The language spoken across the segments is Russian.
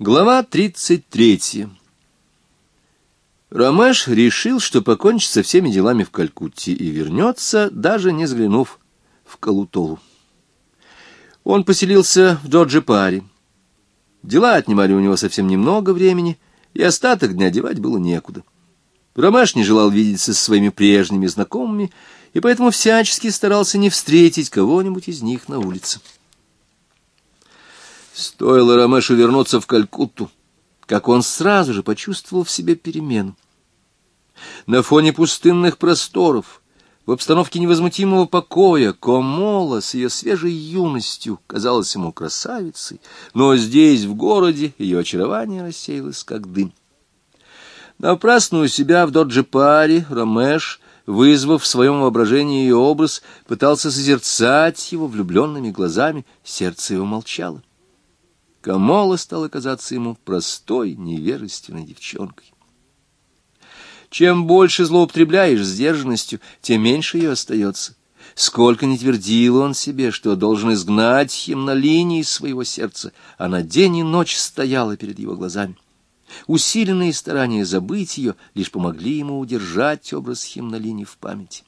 Глава 33. Ромеш решил, что покончит со всеми делами в Калькутте и вернется, даже не взглянув в Калутолу. Он поселился в Доджипаре. Дела отнимали у него совсем немного времени, и остаток дня девать было некуда. Ромеш не желал видеться со своими прежними знакомыми, и поэтому всячески старался не встретить кого-нибудь из них на улице. Стоило Ромешу вернуться в Калькутту, как он сразу же почувствовал в себе перемену. На фоне пустынных просторов, в обстановке невозмутимого покоя, Комола с ее свежей юностью казалась ему красавицей, но здесь, в городе, ее очарование рассеялось, как дым. Напрасно у себя в Доджипаре Ромеш, вызвав в своем воображении ее образ, пытался созерцать его влюбленными глазами, сердце его молчало. Камола стала казаться ему простой, невежественной девчонкой. Чем больше злоупотребляешь сдержанностью, тем меньше ее остается. Сколько не твердил он себе, что должен изгнать химнолинии своего сердца, она день и ночь стояла перед его глазами. Усиленные старания забыть ее лишь помогли ему удержать образ химнолинии в памяти.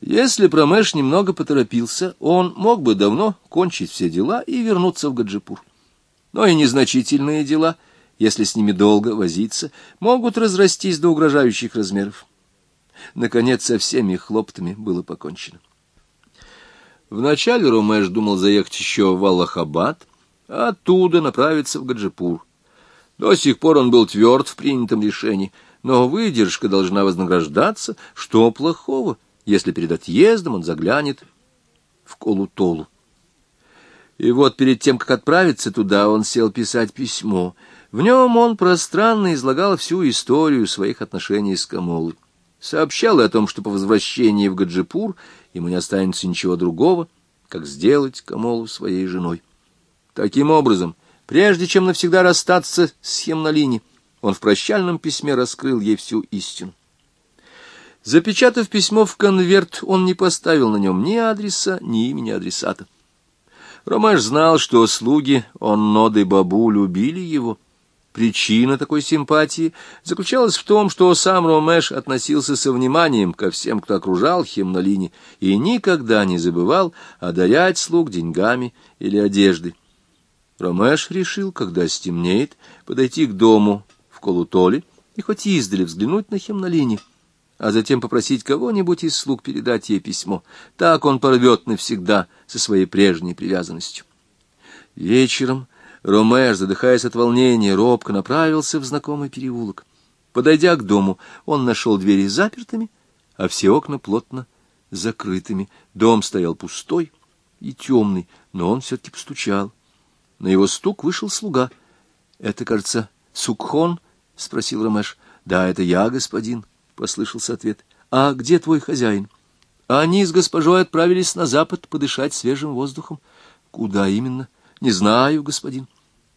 Если Промеш немного поторопился, он мог бы давно кончить все дела и вернуться в Гаджипур. Но и незначительные дела, если с ними долго возиться, могут разрастись до угрожающих размеров. Наконец, со всеми хлоптами было покончено. Вначале Ромеш думал заехать еще в Аллахабад, а оттуда направиться в Гаджипур. До сих пор он был тверд в принятом решении, но выдержка должна вознаграждаться. Что плохого? — если перед отъездом он заглянет в Колутолу. И вот перед тем, как отправиться туда, он сел писать письмо. В нем он пространно излагал всю историю своих отношений с Камолой. Сообщал о том, что по возвращении в Гаджипур ему не останется ничего другого, как сделать Камолу своей женой. Таким образом, прежде чем навсегда расстаться с Хемнолини, он в прощальном письме раскрыл ей всю истину. Запечатав письмо в конверт, он не поставил на нем ни адреса, ни имени адресата. Ромаш знал, что слуги Онноды Бабу любили его. Причина такой симпатии заключалась в том, что сам Ромеш относился со вниманием ко всем, кто окружал Хемнолине, и никогда не забывал одарять слуг деньгами или одеждой. Ромеш решил, когда стемнеет, подойти к дому в Колутоле и хоть издали взглянуть на Хемнолине а затем попросить кого-нибудь из слуг передать ей письмо. Так он порвет навсегда со своей прежней привязанностью. Вечером Ромеш, задыхаясь от волнения, робко направился в знакомый переулок. Подойдя к дому, он нашел двери запертыми, а все окна плотно закрытыми. Дом стоял пустой и темный, но он все-таки постучал. На его стук вышел слуга. — Это, кажется, Сукхон? — спросил Ромеш. — Да, это я, господин послышался ответ. «А где твой хозяин?» «Они с госпожой отправились на запад подышать свежим воздухом». «Куда именно?» «Не знаю, господин».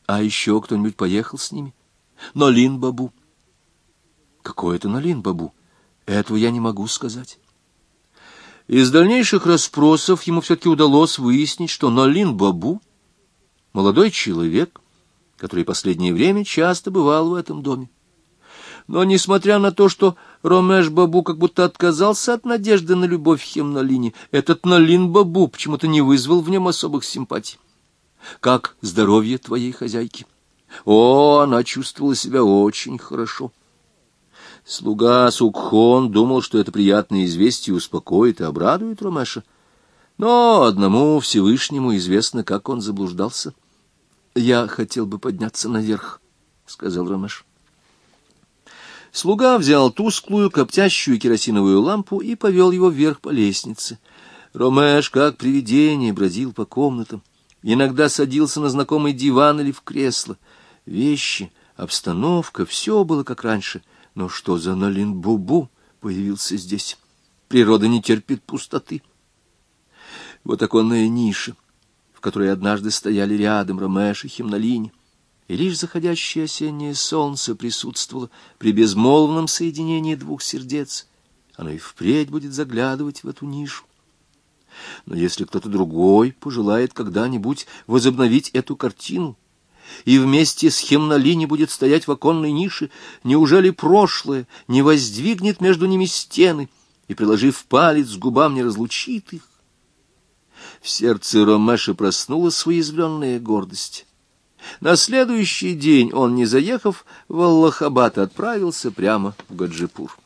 «А еще кто-нибудь поехал с ними?» «Нолин Бабу». «Какой это Нолин Бабу?» «Этого я не могу сказать». Из дальнейших расспросов ему все-таки удалось выяснить, что Нолин Бабу — молодой человек, который последнее время часто бывал в этом доме. Но, несмотря на то, что Ромеш Бабу как будто отказался от надежды на любовь Хемнолине, этот Налин Бабу почему-то не вызвал в нем особых симпатий. «Как здоровье твоей хозяйки?» «О, она чувствовала себя очень хорошо». Слуга Сукхон думал, что это приятное известие успокоит и обрадует Ромеша. Но одному Всевышнему известно, как он заблуждался. «Я хотел бы подняться наверх», — сказал Ромеш. Слуга взял тусклую, коптящую керосиновую лампу и повел его вверх по лестнице. Ромеш, как привидение, бродил по комнатам. Иногда садился на знакомый диван или в кресло. Вещи, обстановка — все было как раньше. Но что за Налин-Бубу появился здесь? Природа не терпит пустоты. Вот оконная ниша, в которой однажды стояли рядом Ромеш и Химнолинь и лишь заходящее осеннее солнце присутствовало при безмолвном соединении двух сердец. Оно и впредь будет заглядывать в эту нишу. Но если кто-то другой пожелает когда-нибудь возобновить эту картину, и вместе с химнолини будет стоять в оконной нише, неужели прошлое не воздвигнет между ними стены и, приложив палец к губам, не разлучит их? В сердце Ромеша проснулась уязвленная гордость. На следующий день он, не заехав в Аллахабад, отправился прямо в Гаджипур.